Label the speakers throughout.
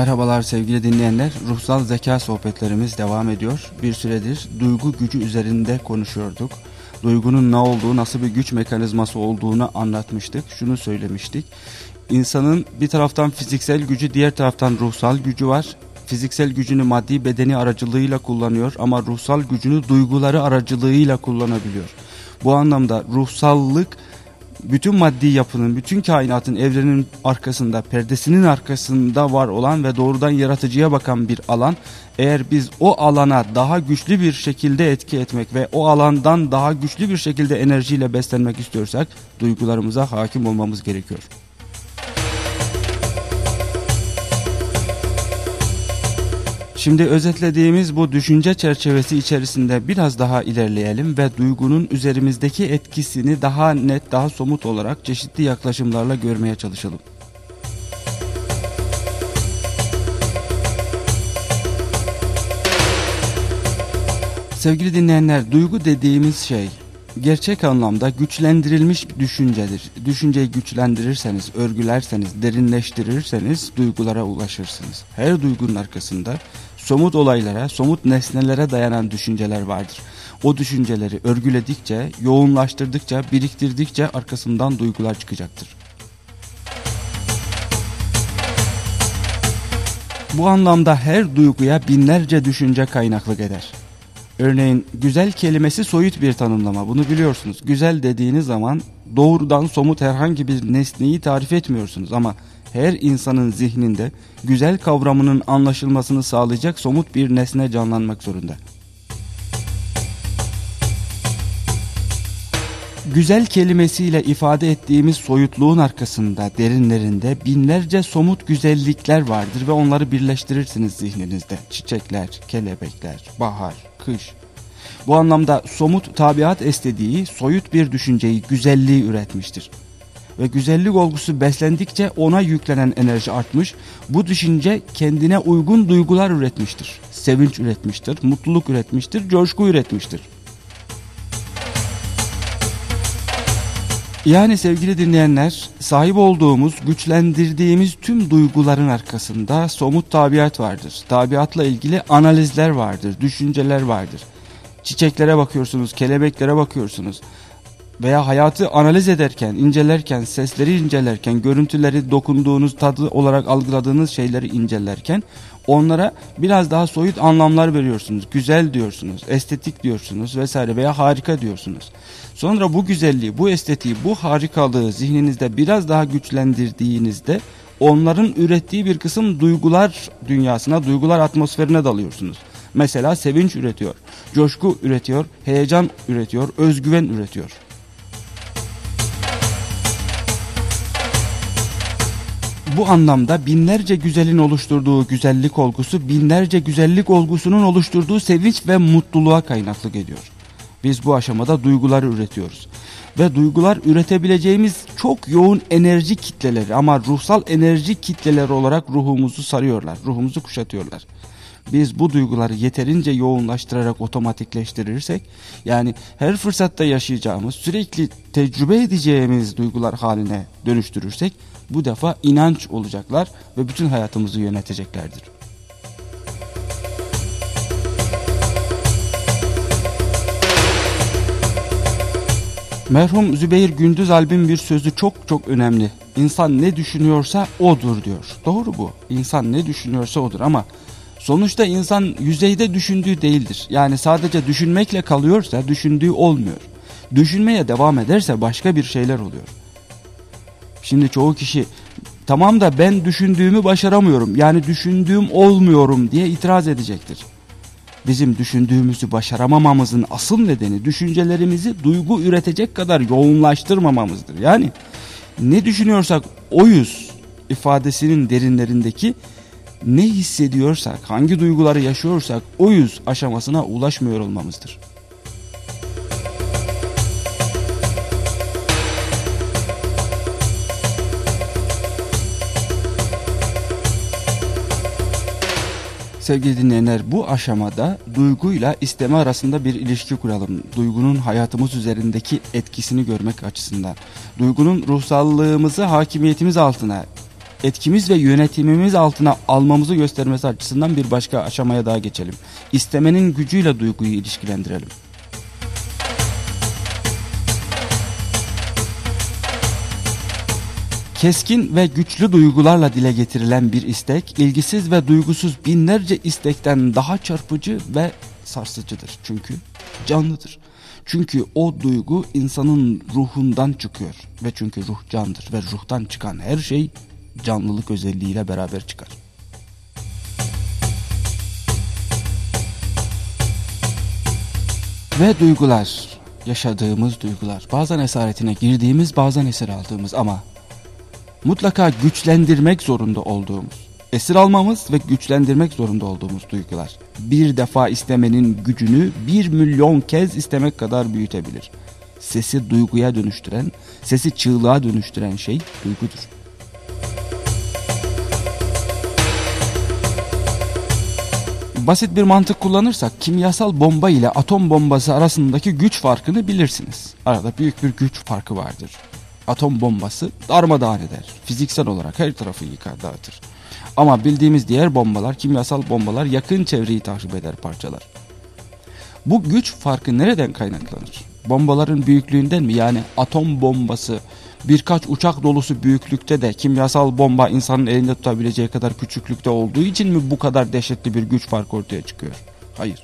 Speaker 1: Merhabalar sevgili dinleyenler. Ruhsal zeka sohbetlerimiz devam ediyor. Bir süredir duygu gücü üzerinde konuşuyorduk. Duygunun ne olduğu, nasıl bir güç mekanizması olduğunu anlatmıştık. Şunu söylemiştik. İnsanın bir taraftan fiziksel gücü, diğer taraftan ruhsal gücü var. Fiziksel gücünü maddi bedeni aracılığıyla kullanıyor ama ruhsal gücünü duyguları aracılığıyla kullanabiliyor. Bu anlamda ruhsallık bütün maddi yapının, bütün kainatın, evrenin arkasında, perdesinin arkasında var olan ve doğrudan yaratıcıya bakan bir alan. Eğer biz o alana daha güçlü bir şekilde etki etmek ve o alandan daha güçlü bir şekilde enerjiyle beslenmek istiyorsak duygularımıza hakim olmamız gerekiyor. Şimdi özetlediğimiz bu düşünce çerçevesi içerisinde biraz daha ilerleyelim ve duygunun üzerimizdeki etkisini daha net, daha somut olarak çeşitli yaklaşımlarla görmeye çalışalım. Sevgili dinleyenler, duygu dediğimiz şey gerçek anlamda güçlendirilmiş düşüncedir. Düşünceyi güçlendirirseniz, örgülerseniz, derinleştirirseniz duygulara ulaşırsınız. Her duygunun arkasında somut olaylara, somut nesnelere dayanan düşünceler vardır. O düşünceleri örgüledikçe, yoğunlaştırdıkça, biriktirdikçe arkasından duygular çıkacaktır. Bu anlamda her duyguya binlerce düşünce kaynaklık eder. Örneğin güzel kelimesi soyut bir tanımlama bunu biliyorsunuz. Güzel dediğiniz zaman doğrudan somut herhangi bir nesneyi tarif etmiyorsunuz ama her insanın zihninde güzel kavramının anlaşılmasını sağlayacak somut bir nesne canlanmak zorunda. Güzel kelimesiyle ifade ettiğimiz soyutluğun arkasında, derinlerinde binlerce somut güzellikler vardır ve onları birleştirirsiniz zihninizde. Çiçekler, kelebekler, bahar, kış. Bu anlamda somut tabiat estediği soyut bir düşünceyi, güzelliği üretmiştir ve güzellik olgusu beslendikçe ona yüklenen enerji artmış. Bu düşünce kendine uygun duygular üretmiştir. Sevinç üretmiştir, mutluluk üretmiştir, coşku üretmiştir. Yani sevgili dinleyenler, sahip olduğumuz, güçlendirdiğimiz tüm duyguların arkasında somut tabiat vardır. Tabiatla ilgili analizler vardır, düşünceler vardır. Çiçeklere bakıyorsunuz, kelebeklere bakıyorsunuz veya hayatı analiz ederken, incelerken, sesleri incelerken, görüntüleri dokunduğunuz, tadı olarak algıladığınız şeyleri incelerken onlara biraz daha soyut anlamlar veriyorsunuz. Güzel diyorsunuz, estetik diyorsunuz vesaire veya harika diyorsunuz. Sonra bu güzelliği, bu estetiği, bu harikalığı zihninizde biraz daha güçlendirdiğinizde onların ürettiği bir kısım duygular dünyasına, duygular atmosferine dalıyorsunuz. Mesela sevinç üretiyor, coşku üretiyor, heyecan üretiyor, özgüven üretiyor. Bu anlamda binlerce güzelin oluşturduğu güzellik olgusu binlerce güzellik olgusunun oluşturduğu sevinç ve mutluluğa kaynaklık ediyor. Biz bu aşamada duyguları üretiyoruz. Ve duygular üretebileceğimiz çok yoğun enerji kitleleri ama ruhsal enerji kitleleri olarak ruhumuzu sarıyorlar, ruhumuzu kuşatıyorlar. Biz bu duyguları yeterince yoğunlaştırarak otomatikleştirirsek yani her fırsatta yaşayacağımız sürekli tecrübe edeceğimiz duygular haline dönüştürürsek bu defa inanç olacaklar ve bütün hayatımızı yöneteceklerdir. Merhum Zübeyir Gündüz Alp'in bir sözü çok çok önemli. İnsan ne düşünüyorsa odur diyor. Doğru bu. İnsan ne düşünüyorsa odur ama sonuçta insan yüzeyde düşündüğü değildir. Yani sadece düşünmekle kalıyorsa düşündüğü olmuyor. Düşünmeye devam ederse başka bir şeyler oluyor. Şimdi çoğu kişi tamam da ben düşündüğümü başaramıyorum yani düşündüğüm olmuyorum diye itiraz edecektir. Bizim düşündüğümüzü başaramamamızın asıl nedeni düşüncelerimizi duygu üretecek kadar yoğunlaştırmamamızdır. Yani ne düşünüyorsak oyuz ifadesinin derinlerindeki ne hissediyorsak, hangi duyguları yaşıyorsak oyuz aşamasına ulaşmıyor olmamızdır. Sevgili dinleyenler bu aşamada duyguyla isteme arasında bir ilişki kuralım. Duygunun hayatımız üzerindeki etkisini görmek açısından. Duygunun ruhsallığımızı hakimiyetimiz altına etkimiz ve yönetimimiz altına almamızı göstermesi açısından bir başka aşamaya daha geçelim. İstemenin gücüyle duyguyu ilişkilendirelim. Keskin ve güçlü duygularla dile getirilen bir istek, ilgisiz ve duygusuz binlerce istekten daha çarpıcı ve sarsıcıdır. Çünkü canlıdır. Çünkü o duygu insanın ruhundan çıkıyor ve çünkü ruh candır ve ruhtan çıkan her şey canlılık özelliğiyle beraber çıkar. Ve duygular, yaşadığımız duygular, bazen esaretine girdiğimiz, bazen esir aldığımız ama mutlaka güçlendirmek zorunda olduğumuz, esir almamız ve güçlendirmek zorunda olduğumuz duygular. Bir defa istemenin gücünü bir milyon kez istemek kadar büyütebilir. Sesi duyguya dönüştüren, sesi çığlığa dönüştüren şey duygudur. Basit bir mantık kullanırsak kimyasal bomba ile atom bombası arasındaki güç farkını bilirsiniz. Arada büyük bir güç farkı vardır. Atom bombası darmadağın eder. Fiziksel olarak her tarafı yıkar dağıtır. Ama bildiğimiz diğer bombalar, kimyasal bombalar yakın çevreyi tahrip eder parçalar. Bu güç farkı nereden kaynaklanır? Bombaların büyüklüğünden mi? Yani atom bombası birkaç uçak dolusu büyüklükte de kimyasal bomba insanın elinde tutabileceği kadar küçüklükte olduğu için mi bu kadar dehşetli bir güç farkı ortaya çıkıyor? Hayır.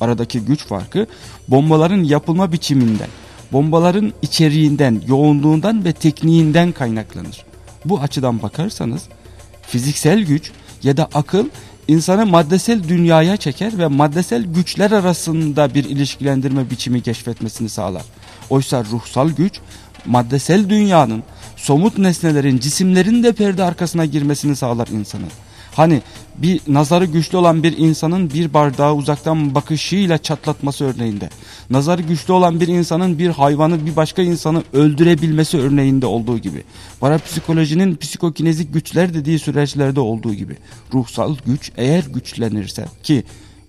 Speaker 1: Aradaki güç farkı bombaların yapılma biçiminden, bombaların içeriğinden, yoğunluğundan ve tekniğinden kaynaklanır. Bu açıdan bakarsanız fiziksel güç ya da akıl insanı maddesel dünyaya çeker ve maddesel güçler arasında bir ilişkilendirme biçimi keşfetmesini sağlar. Oysa ruhsal güç maddesel dünyanın, somut nesnelerin, cisimlerin de perde arkasına girmesini sağlar insanı. Hani bir nazarı güçlü olan bir insanın bir bardağı uzaktan bakışıyla çatlatması örneğinde. Nazarı güçlü olan bir insanın bir hayvanı bir başka insanı öldürebilmesi örneğinde olduğu gibi. Parapsikolojinin psikokinezik güçler dediği süreçlerde olduğu gibi. Ruhsal güç eğer güçlenirse ki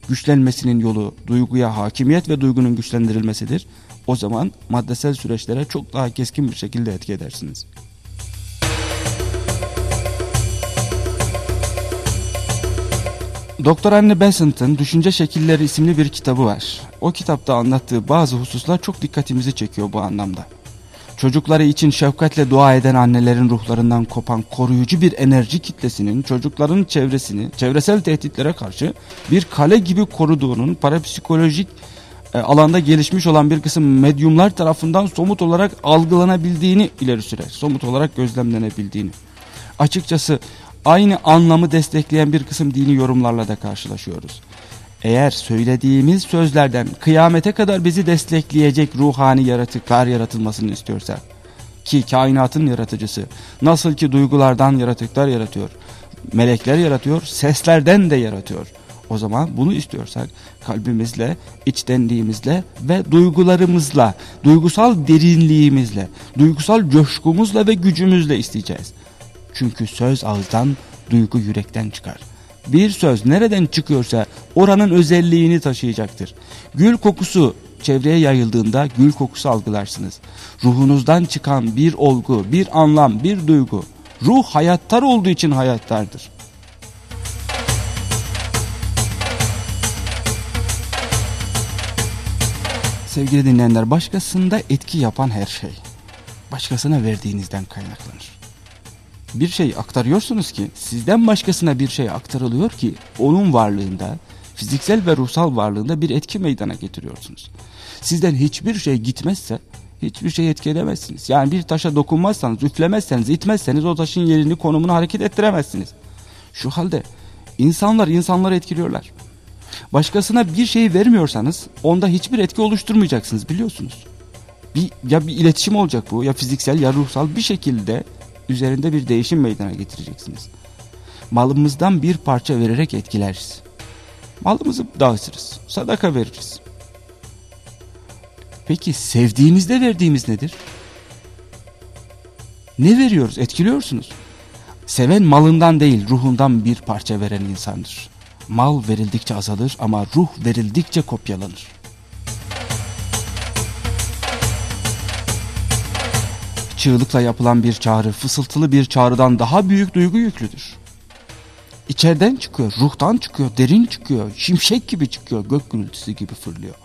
Speaker 1: güçlenmesinin yolu duyguya hakimiyet ve duygunun güçlendirilmesidir. O zaman maddesel süreçlere çok daha keskin bir şekilde etki edersiniz. Doktor Anne Besant'ın Düşünce Şekilleri isimli bir kitabı var. O kitapta anlattığı bazı hususlar çok dikkatimizi çekiyor bu anlamda. Çocukları için şefkatle dua eden annelerin ruhlarından kopan koruyucu bir enerji kitlesinin çocukların çevresini çevresel tehditlere karşı bir kale gibi koruduğunun parapsikolojik e, alanda gelişmiş olan bir kısım medyumlar tarafından somut olarak algılanabildiğini ileri sürer. Somut olarak gözlemlenebildiğini. Açıkçası aynı anlamı destekleyen bir kısım dini yorumlarla da karşılaşıyoruz. Eğer söylediğimiz sözlerden kıyamete kadar bizi destekleyecek ruhani yaratıklar yaratılmasını istiyorsak ki kainatın yaratıcısı nasıl ki duygulardan yaratıklar yaratıyor, melekler yaratıyor, seslerden de yaratıyor. O zaman bunu istiyorsak kalbimizle, içtenliğimizle ve duygularımızla, duygusal derinliğimizle, duygusal coşkumuzla ve gücümüzle isteyeceğiz. Çünkü söz ağızdan, duygu yürekten çıkar. Bir söz nereden çıkıyorsa oranın özelliğini taşıyacaktır. Gül kokusu çevreye yayıldığında gül kokusu algılarsınız. Ruhunuzdan çıkan bir olgu, bir anlam, bir duygu. Ruh hayattar olduğu için hayattardır. Sevgili dinleyenler başkasında etki yapan her şey başkasına verdiğinizden kaynaklanır bir şey aktarıyorsunuz ki sizden başkasına bir şey aktarılıyor ki onun varlığında fiziksel ve ruhsal varlığında bir etki meydana getiriyorsunuz. Sizden hiçbir şey gitmezse hiçbir şey etki edemezsiniz. Yani bir taşa dokunmazsanız, üflemezseniz, itmezseniz o taşın yerini, konumunu hareket ettiremezsiniz. Şu halde insanlar insanları etkiliyorlar. Başkasına bir şey vermiyorsanız onda hiçbir etki oluşturmayacaksınız biliyorsunuz. Bir, ya bir iletişim olacak bu ya fiziksel ya ruhsal bir şekilde üzerinde bir değişim meydana getireceksiniz. Malımızdan bir parça vererek etkileriz. Malımızı dağıtırız, sadaka veririz. Peki sevdiğimizde verdiğimiz nedir? Ne veriyoruz? Etkiliyorsunuz. Seven malından değil ruhundan bir parça veren insandır. Mal verildikçe azalır ama ruh verildikçe kopyalanır. Çığlıkla yapılan bir çağrı fısıltılı bir çağrıdan daha büyük duygu yüklüdür. İçeriden çıkıyor, ruhtan çıkıyor, derin çıkıyor, şimşek gibi çıkıyor, gök gürültüsü gibi fırlıyor.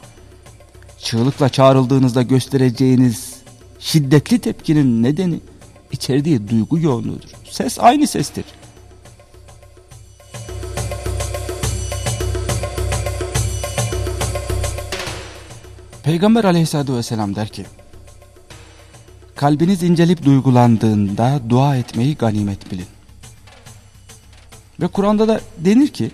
Speaker 1: Çığlıkla çağrıldığınızda göstereceğiniz şiddetli tepkinin nedeni içerdiği duygu yoğunluğudur. Ses aynı sestir. Peygamber aleyhissalatü vesselam der ki Kalbiniz incelip duygulandığında dua etmeyi ganimet bilin. Ve Kur'an'da da denir ki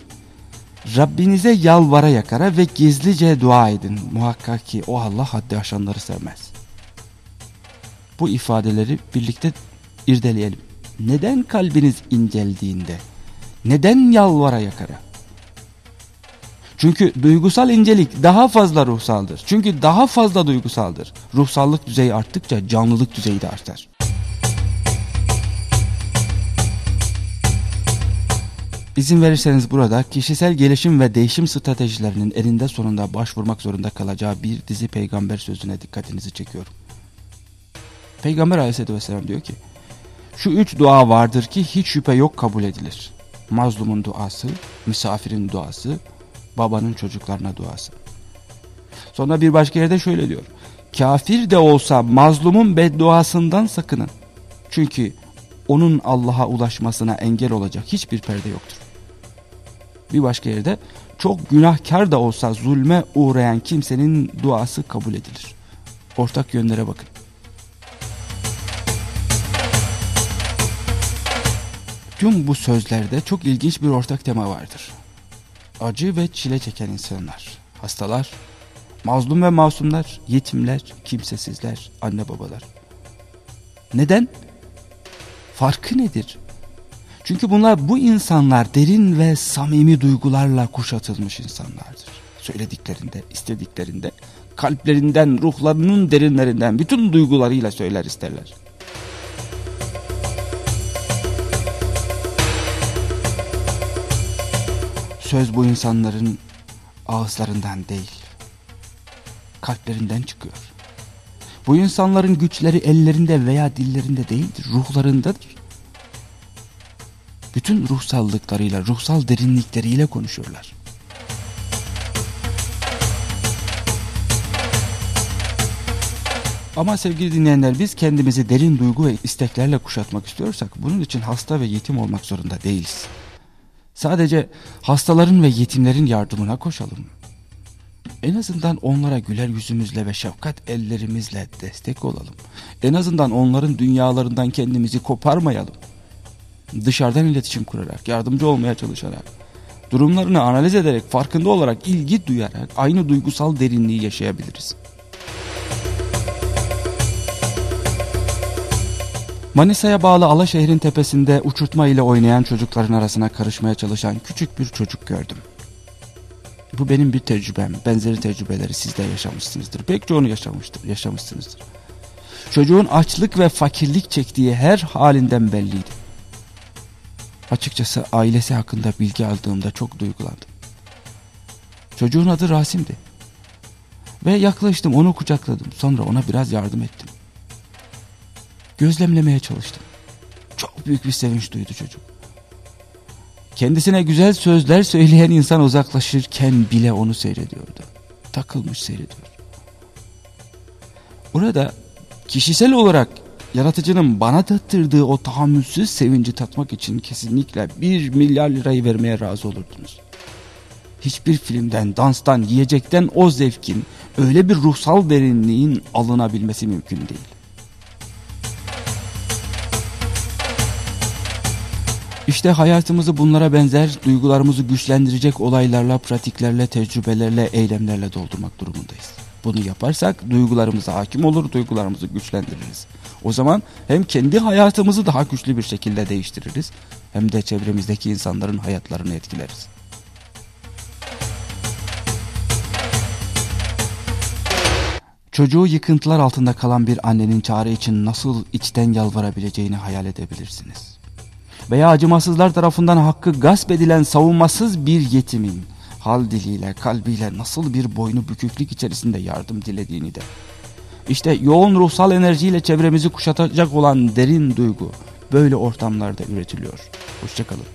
Speaker 1: Rabbinize yalvara yakara ve gizlice dua edin. Muhakkak ki o Allah haddi aşanları sevmez. Bu ifadeleri birlikte irdeleyelim. Neden kalbiniz inceldiğinde? Neden yalvara yakara? Çünkü duygusal incelik daha fazla ruhsaldır. Çünkü daha fazla duygusaldır. Ruhsallık düzeyi arttıkça canlılık düzeyi de artar. İzin verirseniz burada kişisel gelişim ve değişim stratejilerinin elinde sonunda başvurmak zorunda kalacağı bir dizi peygamber sözüne dikkatinizi çekiyorum. Peygamber aleyhissalatü vesselam diyor ki şu üç dua vardır ki hiç şüphe yok kabul edilir. Mazlumun duası, misafirin duası, babanın çocuklarına duası. Sonra bir başka yerde şöyle diyor. Kafir de olsa mazlumun bedduasından sakının. Çünkü onun Allah'a ulaşmasına engel olacak hiçbir perde yoktur. Bir başka yerde çok günahkar da olsa zulme uğrayan kimsenin duası kabul edilir. Ortak yönlere bakın. Tüm bu sözlerde çok ilginç bir ortak tema vardır. Acı ve çile çeken insanlar, hastalar, mazlum ve masumlar, yetimler, kimsesizler, anne babalar. Neden? Farkı nedir? Çünkü bunlar bu insanlar derin ve samimi duygularla kuşatılmış insanlardır. Söylediklerinde, istediklerinde, kalplerinden, ruhlarının derinlerinden bütün duygularıyla söyler isterler. Söz bu insanların ağızlarından değil, kalplerinden çıkıyor. Bu insanların güçleri ellerinde veya dillerinde değildir, ruhlarındadır. Bütün ruhsallıklarıyla, ruhsal derinlikleriyle konuşuyorlar. Ama sevgili dinleyenler biz kendimizi derin duygu ve isteklerle kuşatmak istiyorsak bunun için hasta ve yetim olmak zorunda değiliz. Sadece hastaların ve yetimlerin yardımına koşalım. En azından onlara güler yüzümüzle ve şefkat ellerimizle destek olalım. En azından onların dünyalarından kendimizi koparmayalım. Dışarıdan iletişim kurarak, yardımcı olmaya çalışarak, durumlarını analiz ederek, farkında olarak, ilgi duyarak aynı duygusal derinliği yaşayabiliriz. Manisa'ya bağlı Alaşehir'in tepesinde uçurtma ile oynayan çocukların arasına karışmaya çalışan küçük bir çocuk gördüm. Bu benim bir tecrübem. Benzeri tecrübeleri siz de yaşamışsınızdır. Pek çoğunu yaşamıştır, yaşamışsınızdır. Çocuğun açlık ve fakirlik çektiği her halinden belliydi. Açıkçası ailesi hakkında bilgi aldığımda çok duygulandım. Çocuğun adı Rasim'di. Ve yaklaştım onu kucakladım. Sonra ona biraz yardım ettim. Gözlemlemeye çalıştım. Çok büyük bir sevinç duydu çocuk. Kendisine güzel sözler söyleyen insan uzaklaşırken bile onu seyrediyordu. Takılmış seyrediyor. Orada kişisel olarak yaratıcının bana tattırdığı o tahammülsüz sevinci tatmak için kesinlikle bir milyar lirayı vermeye razı olurdunuz. Hiçbir filmden, danstan, yiyecekten o zevkin, öyle bir ruhsal derinliğin alınabilmesi mümkün değil. İşte hayatımızı bunlara benzer, duygularımızı güçlendirecek olaylarla, pratiklerle, tecrübelerle, eylemlerle doldurmak durumundayız. Bunu yaparsak duygularımıza hakim olur, duygularımızı güçlendiririz. O zaman hem kendi hayatımızı daha güçlü bir şekilde değiştiririz, hem de çevremizdeki insanların hayatlarını etkileriz. Çocuğu yıkıntılar altında kalan bir annenin çare için nasıl içten yalvarabileceğini hayal edebilirsiniz veya acımasızlar tarafından hakkı gasp edilen savunmasız bir yetimin hal diliyle kalbiyle nasıl bir boynu büküklük içerisinde yardım dilediğini de İşte yoğun ruhsal enerjiyle çevremizi kuşatacak olan derin duygu böyle ortamlarda üretiliyor. Hoşçakalın.